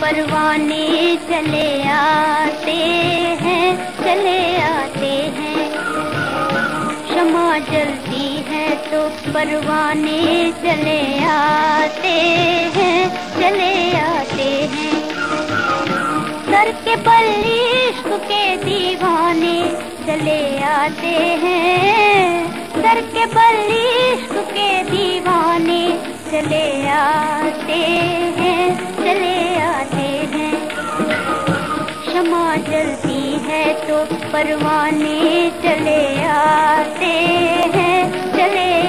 परवाने चले आते हैं, चले आते हैं। क्षमा जलती है तो परवाने चले आते हैं, चले आते हैं। सर के बल के दीवाने चले आते हैं, सर के बल के दीवाने चले आते हैं, चले आते हैं। क्षमा जलती है तो परवाने चले आते हैं, चले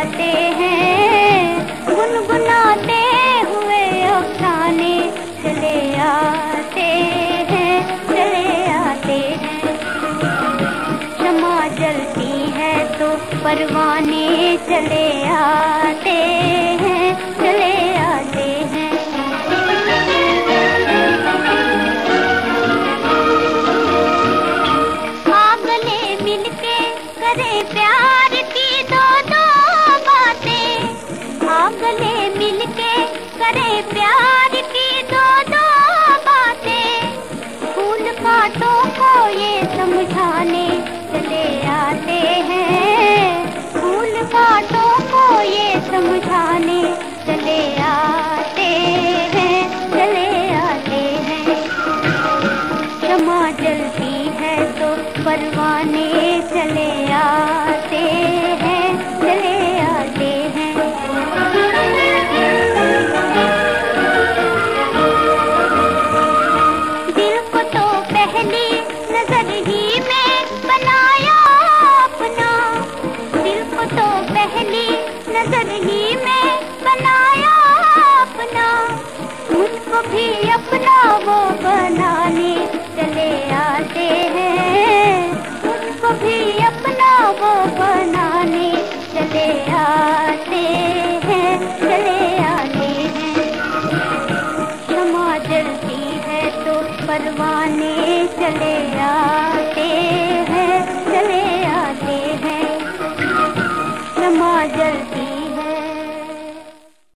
आते हैं। गुनगुनाते हुए अफसाने चले आते हैं, चले आते हैं। क्षमा जलती है तो परवाने चले आते हैं। करे प्यार की दो दो बातें। फूल कांटों को ये समझाने चले आते हैं। फूल कांटों को ये समझाने चले आते हैं, चले आते हैं। क्षमा जलती है तो परवाने चले आते भी अपना वो बनाने चले आते हैं। मुझको भी अपना वो बनाने चले आते हैं, चले आते हैं। क्षमा जलती है तो परवाने चले आते हैं, चले आते हैं। क्षमा जलती